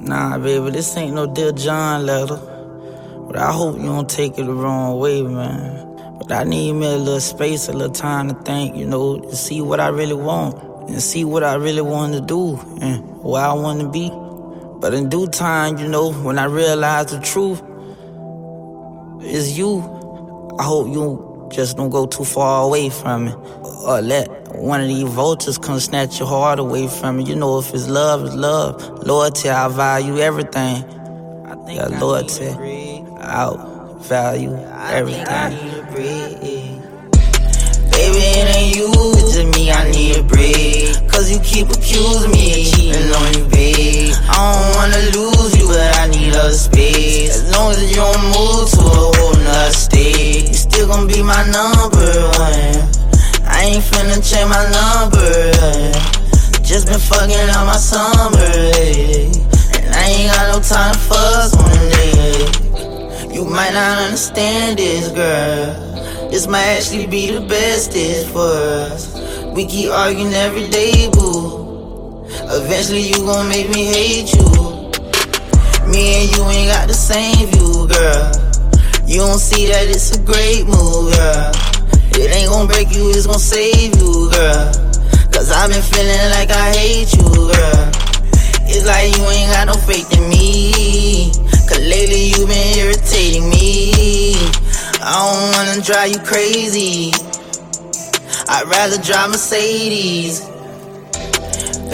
Nah, baby, this ain't no Dear John letter. But I hope you don't take it the wrong way, man. But I need me a little space, a little time to think, you know, to see what I really want and see what I really want to do and where I want to be. But in due time, you know, when I realize the truth is you, I hope you just don't go too far away from me or let one of these vultures come snatch your heart away from me. You know, if it's love, it's love. Loyalty, I value everything. I think yeah, loyalty, I value everything. Baby, it ain't you, it's just me, I need a break. Cause you keep accusing me of cheating on you, babe. I don't wanna lose you, but I need a space. As long as you don't move to a whole nother state, gonna be my number one. I ain't finna change my number. Just been fucking on my summer. And I ain't got no time to fuss one day. You might not understand this, girl. This might actually be the bestest for us. We keep arguing every day, boo. Eventually you gon' make me hate you. Me and you ain't got the same view, girl. You don't see that it's a great move, girl. It ain't gon' break you, it's gon' save you, girl. Cause I've been feeling like I hate you, girl. It's like you ain't got no faith in me. Cause lately you been irritating me. I don't wanna drive you crazy. I'd rather drive Mercedes.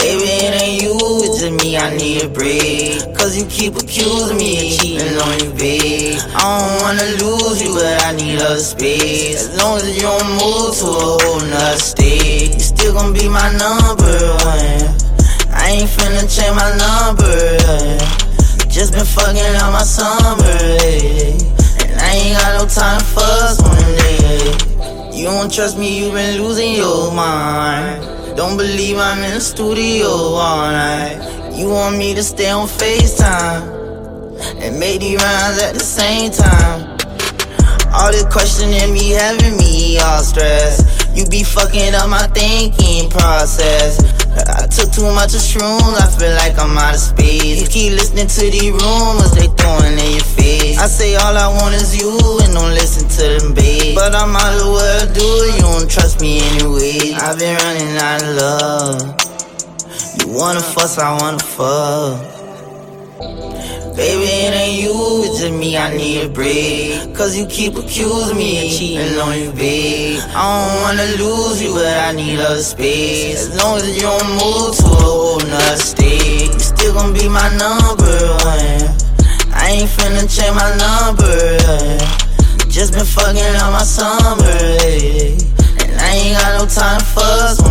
Baby, it ain't you, it's just me, I need a break. Cause you keep accusing me of cheating on you, babe. I don't wanna lose you, but I need a space. As long as you don't move to a whole nother state, you still gonna be my number one. I ain't finna change my number. Just been fucking on my summer, and I ain't got no time for fuss one day. You don't trust me, you been losing your mind. Don't believe I'm in the studio all night. You want me to stay on FaceTime and make these rhymes at the same time. All this questioning me having me all stressed. You be fucking up my thinking process. I took too much of shrooms, I feel like I'm out of space. You keep listening to these rumors they throwing in your face. I say all I want is you and don't listen to them babe. But I might as well do it, you don't trust me anyway. I've been running out of love. You wanna fuss, I wanna fuck. Baby, it ain't you, it's just me, I need a break. Cause you keep accusing me of cheating on you, babe. I don't wanna lose you, but I need a space. As long as you don't move to a whole nother state, you still gonna be my number one. I ain't finna change my number. Just been fucking on my summer, and I ain't got no time for fuss one day.